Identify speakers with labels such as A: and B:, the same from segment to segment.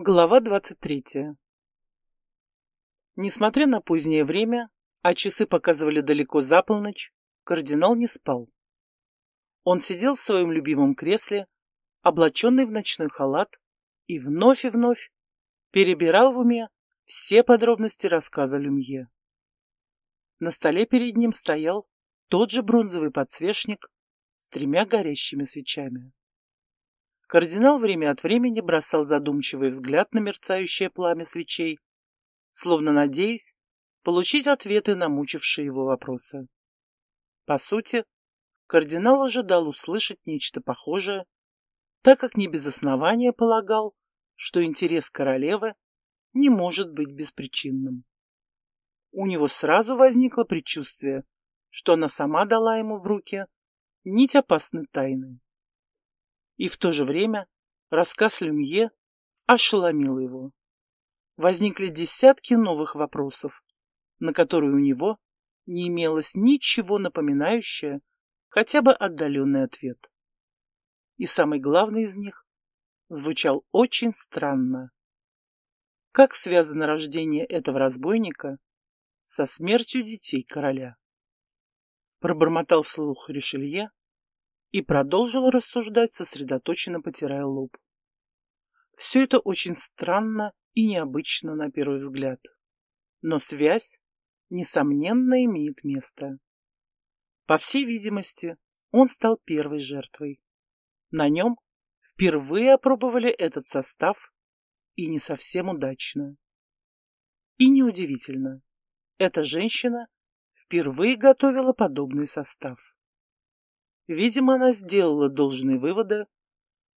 A: Глава 23. Несмотря на позднее время, а часы показывали далеко за полночь, кардинал не спал. Он сидел в своем любимом кресле, облаченный в ночной халат, и вновь и вновь перебирал в уме все подробности рассказа Люмье. На столе перед ним стоял тот же бронзовый подсвечник с тремя горящими свечами. Кардинал время от времени бросал задумчивый взгляд на мерцающее пламя свечей, словно надеясь получить ответы на мучившие его вопросы. По сути, кардинал ожидал услышать нечто похожее, так как не без основания полагал, что интерес королевы не может быть беспричинным. У него сразу возникло предчувствие, что она сама дала ему в руки нить опасной тайны. И в то же время рассказ Люмье ошеломил его. Возникли десятки новых вопросов, на которые у него не имелось ничего напоминающее хотя бы отдаленный ответ. И самый главный из них звучал очень странно. Как связано рождение этого разбойника со смертью детей короля? Пробормотал вслух Ришелье, и продолжила рассуждать, сосредоточенно потирая лоб. Все это очень странно и необычно на первый взгляд. Но связь, несомненно, имеет место. По всей видимости, он стал первой жертвой. На нем впервые опробовали этот состав, и не совсем удачно. И неудивительно, эта женщина впервые готовила подобный состав. Видимо, она сделала должные выводы,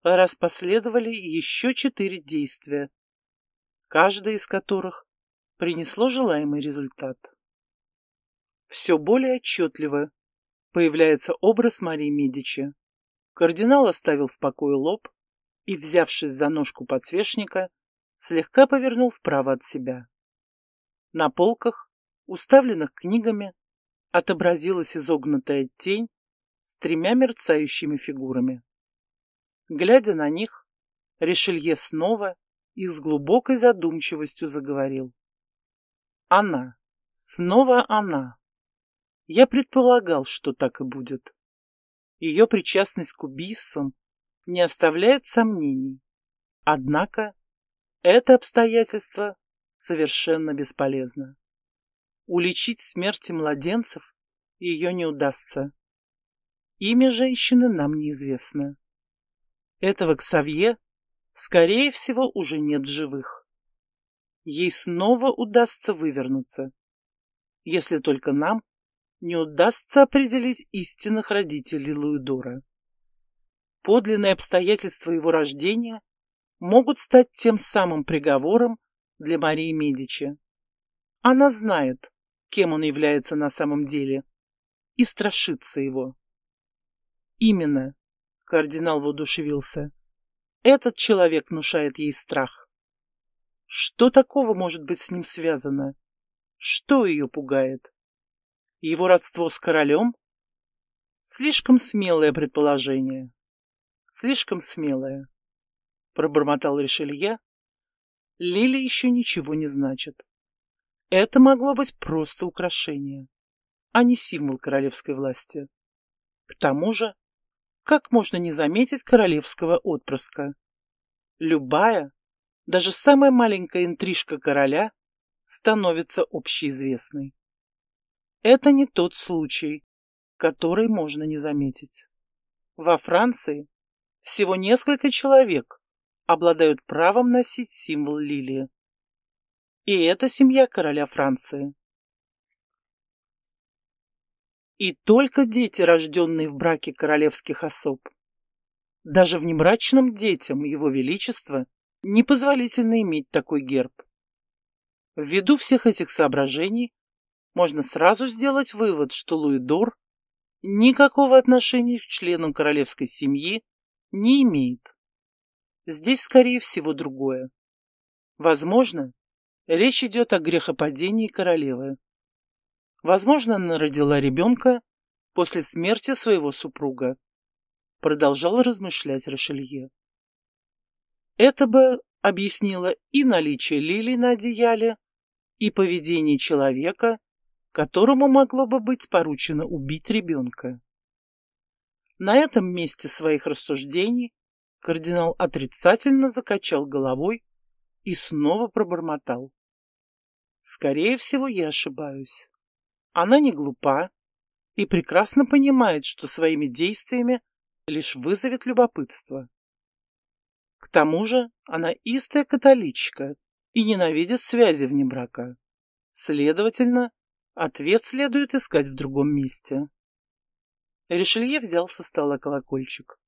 A: раз последовали еще четыре действия, каждое из которых принесло желаемый результат. Все более отчетливо появляется образ Марии Медичи. Кардинал оставил в покое лоб и, взявшись за ножку подсвечника, слегка повернул вправо от себя. На полках, уставленных книгами, отобразилась изогнутая тень с тремя мерцающими фигурами. Глядя на них, Ришелье снова и с глубокой задумчивостью заговорил. Она, снова она. Я предполагал, что так и будет. Ее причастность к убийствам не оставляет сомнений. Однако это обстоятельство совершенно бесполезно. Уличить смерти младенцев ее не удастся. Имя женщины нам неизвестно. Этого Ксавье, скорее всего, уже нет живых. Ей снова удастся вывернуться, если только нам не удастся определить истинных родителей Луидора. Подлинные обстоятельства его рождения могут стать тем самым приговором для Марии Медичи. Она знает, кем он является на самом деле, и страшится его. Именно, кардинал воодушевился. Этот человек внушает ей страх. Что такого может быть с ним связано? Что ее пугает? Его родство с королем? Слишком смелое предположение. Слишком смелое. Пробормотал Ришелье. Лили еще ничего не значит. Это могло быть просто украшение, а не символ королевской власти. К тому же как можно не заметить королевского отпрыска? Любая, даже самая маленькая интрижка короля становится общеизвестной. Это не тот случай, который можно не заметить. Во Франции всего несколько человек обладают правом носить символ лилии. И это семья короля Франции. И только дети, рожденные в браке королевских особ. Даже внебрачным детям его величества непозволительно иметь такой герб. Ввиду всех этих соображений можно сразу сделать вывод, что Луидор никакого отношения к членам королевской семьи не имеет. Здесь, скорее всего, другое. Возможно, речь идет о грехопадении королевы. Возможно, она родила ребенка после смерти своего супруга. Продолжал размышлять Рошелье. Это бы объяснила и наличие лилий на одеяле, и поведение человека, которому могло бы быть поручено убить ребенка. На этом месте своих рассуждений кардинал отрицательно закачал головой и снова пробормотал. Скорее всего, я ошибаюсь. Она не глупа и прекрасно понимает, что своими действиями лишь вызовет любопытство. К тому же она истая католичка и ненавидит связи вне брака. Следовательно, ответ следует искать в другом месте. Ришелье взял со стола колокольчик.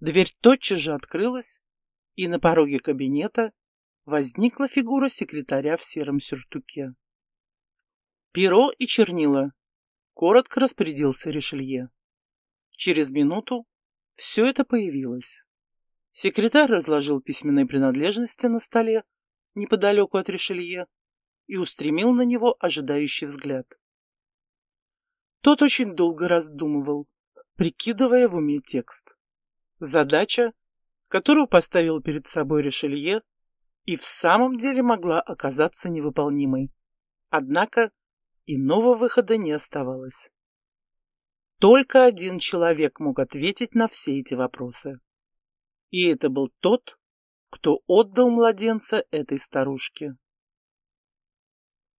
A: Дверь тотчас же открылась, и на пороге кабинета возникла фигура секретаря в сером сюртуке. «Перо и чернила», — коротко распорядился Ришелье. Через минуту все это появилось. Секретарь разложил письменные принадлежности на столе неподалеку от Ришелье и устремил на него ожидающий взгляд. Тот очень долго раздумывал, прикидывая в уме текст. Задача, которую поставил перед собой Ришелье, и в самом деле могла оказаться невыполнимой. Однако иного выхода не оставалось. Только один человек мог ответить на все эти вопросы. И это был тот, кто отдал младенца этой старушке.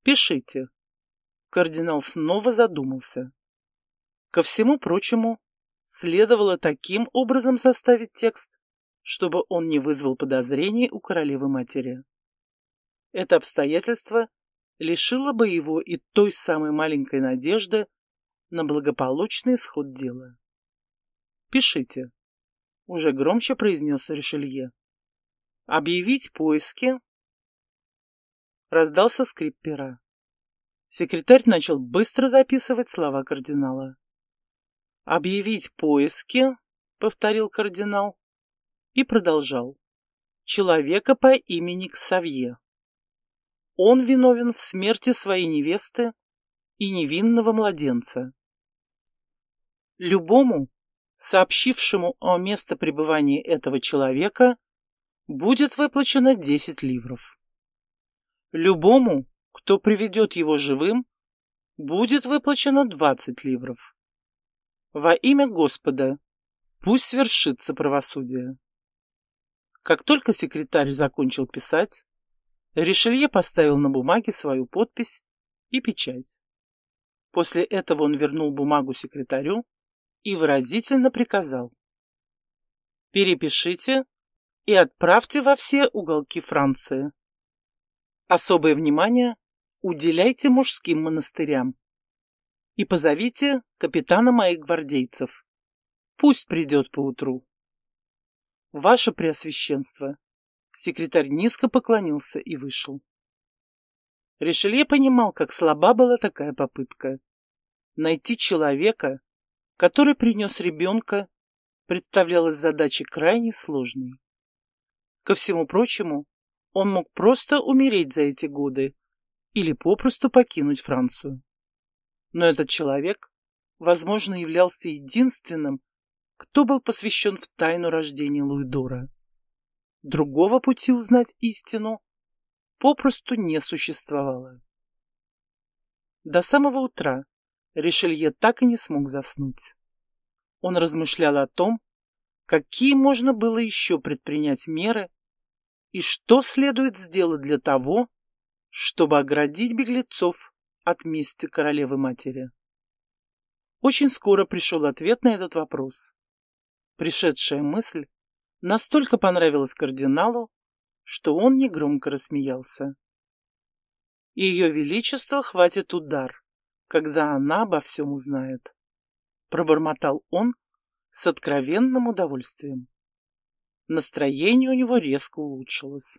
A: «Пишите», Кардинал снова задумался. Ко всему прочему, следовало таким образом составить текст, чтобы он не вызвал подозрений у королевы-матери. Это обстоятельство лишило бы его и той самой маленькой надежды на благополучный исход дела. «Пишите», — уже громче произнес Ришелье. «Объявить поиски». Раздался скрип пера. Секретарь начал быстро записывать слова кардинала. «Объявить поиски», — повторил кардинал и продолжал. «Человека по имени Ксавье. Он виновен в смерти своей невесты и невинного младенца. Любому, сообщившему о место пребывания этого человека, будет выплачено 10 ливров. Любому, кто приведет его живым, будет выплачено двадцать ливров. Во имя Господа пусть свершится правосудие. Как только секретарь закончил писать, Ришелье поставил на бумаге свою подпись и печать. После этого он вернул бумагу секретарю и выразительно приказал. Перепишите и отправьте во все уголки Франции. Особое внимание уделяйте мужским монастырям. И позовите капитана моих гвардейцев. Пусть придет поутру. Ваше Преосвященство. Секретарь низко поклонился и вышел. Ришелье понимал, как слаба была такая попытка. Найти человека, который принес ребенка, представлялась задачей крайне сложной. Ко всему прочему, он мог просто умереть за эти годы, или попросту покинуть Францию. Но этот человек, возможно, являлся единственным, кто был посвящен в тайну рождения Луидора. Другого пути узнать истину попросту не существовало. До самого утра Ришелье так и не смог заснуть. Он размышлял о том, какие можно было еще предпринять меры и что следует сделать для того, чтобы оградить беглецов от мести королевы-матери. Очень скоро пришел ответ на этот вопрос. Пришедшая мысль настолько понравилась кардиналу, что он негромко рассмеялся. Ее величество хватит удар, когда она обо всем узнает. Пробормотал он с откровенным удовольствием. Настроение у него резко улучшилось.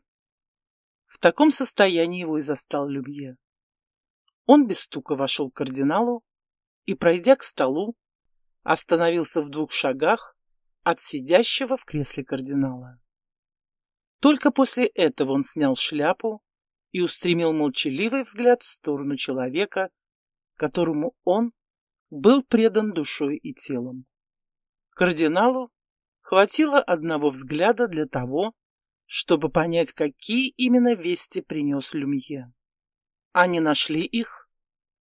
A: В таком состоянии его и застал Любье. Он без стука вошел к кардиналу и, пройдя к столу, остановился в двух шагах от сидящего в кресле кардинала. Только после этого он снял шляпу и устремил молчаливый взгляд в сторону человека, которому он был предан душой и телом. Кардиналу хватило одного взгляда для того, чтобы понять, какие именно вести принес Люмье. Они нашли их?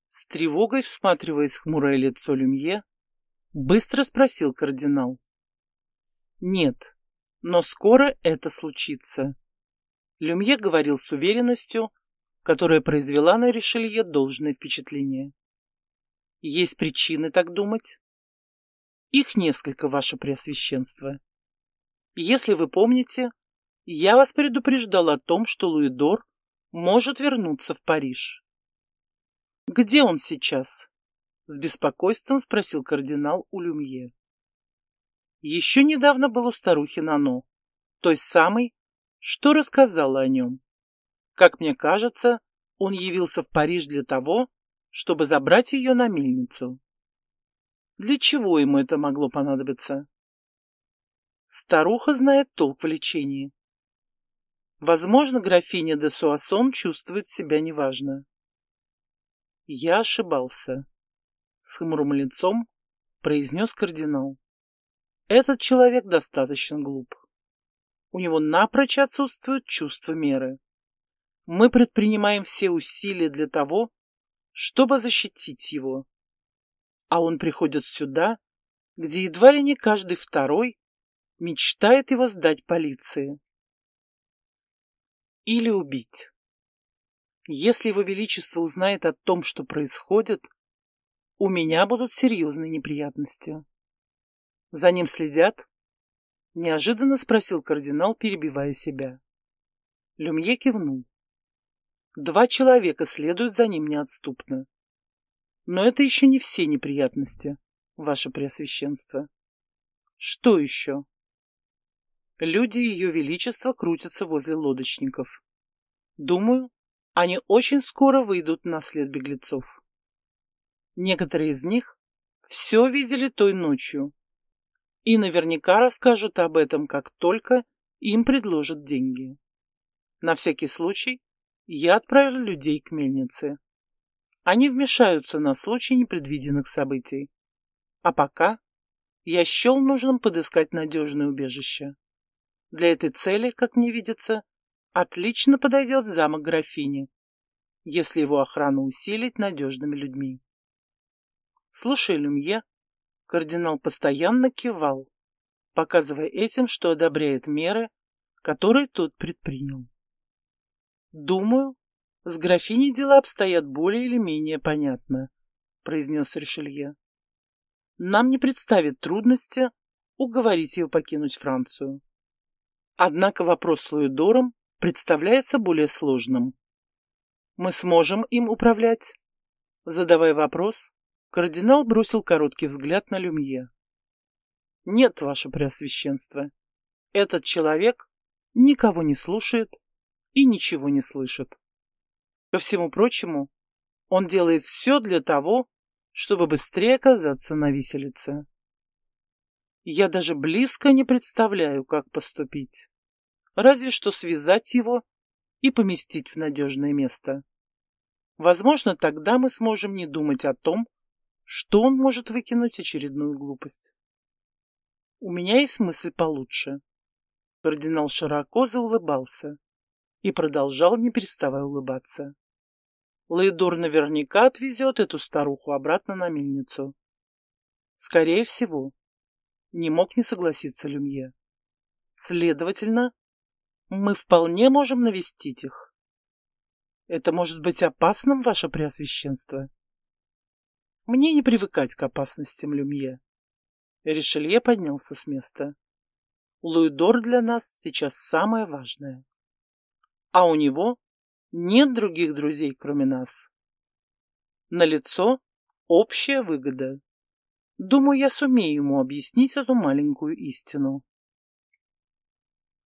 A: С тревогой всматриваясь в хмурое лицо Люмье, быстро спросил кардинал. Нет, но скоро это случится. Люмье говорил с уверенностью, которая произвела на Ришелье должное впечатление. Есть причины так думать? Их несколько, ваше преосвященство. Если вы помните, я вас предупреждал о том, что Луидор может вернуться в Париж. Где он сейчас? С беспокойством спросил кардинал у Люмье. Еще недавно был у старухи Нано, той самой, что рассказала о нем. Как мне кажется, он явился в Париж для того, чтобы забрать ее на мельницу. Для чего ему это могло понадобиться? Старуха знает толк в лечении. Возможно, графиня де Суассон чувствует себя неважно. Я ошибался. С хмурым лицом произнес кардинал. Этот человек достаточно глуп. У него напрочь отсутствует чувство меры. Мы предпринимаем все усилия для того, чтобы защитить его. А он приходит сюда, где едва ли не каждый второй мечтает его сдать полиции. Или убить. Если его величество узнает о том, что происходит, у меня будут серьезные неприятности. За ним следят? Неожиданно спросил кардинал, перебивая себя. Люмье кивнул. Два человека следуют за ним неотступно. Но это еще не все неприятности, ваше преосвященство. Что еще? Люди Ее Величества крутятся возле лодочников. Думаю, они очень скоро выйдут на след беглецов. Некоторые из них все видели той ночью и наверняка расскажут об этом, как только им предложат деньги. На всякий случай я отправил людей к мельнице. Они вмешаются на случай непредвиденных событий. А пока я счел нужным подыскать надежное убежище. Для этой цели, как мне видится, отлично подойдет замок графини, если его охрану усилить надежными людьми. Слушай, Люмье, кардинал постоянно кивал, показывая этим, что одобряет меры, которые тот предпринял. «Думаю, с графиней дела обстоят более или менее понятно», — произнес Ришелье. «Нам не представит трудности уговорить ее покинуть Францию. Однако вопрос с Луидором представляется более сложным. Мы сможем им управлять?» Задавая вопрос, кардинал бросил короткий взгляд на Люмье. «Нет, ваше преосвященство, этот человек никого не слушает и ничего не слышит. Ко всему прочему, он делает все для того, чтобы быстрее оказаться на виселице. Я даже близко не представляю, как поступить. Разве что связать его и поместить в надежное место. Возможно, тогда мы сможем не думать о том, что он может выкинуть очередную глупость. У меня есть мысль получше. Кардинал широко заулыбался и продолжал, не переставая улыбаться. Лейдор наверняка отвезет эту старуху обратно на мельницу. Скорее всего, не мог не согласиться Люмье. Следовательно, мы вполне можем навестить их. Это может быть опасным, ваше преосвященство? Мне не привыкать к опасностям Люмье. Ришелье поднялся с места. Луидор для нас сейчас самое важное а у него нет других друзей, кроме нас. На лицо общая выгода. Думаю, я сумею ему объяснить эту маленькую истину.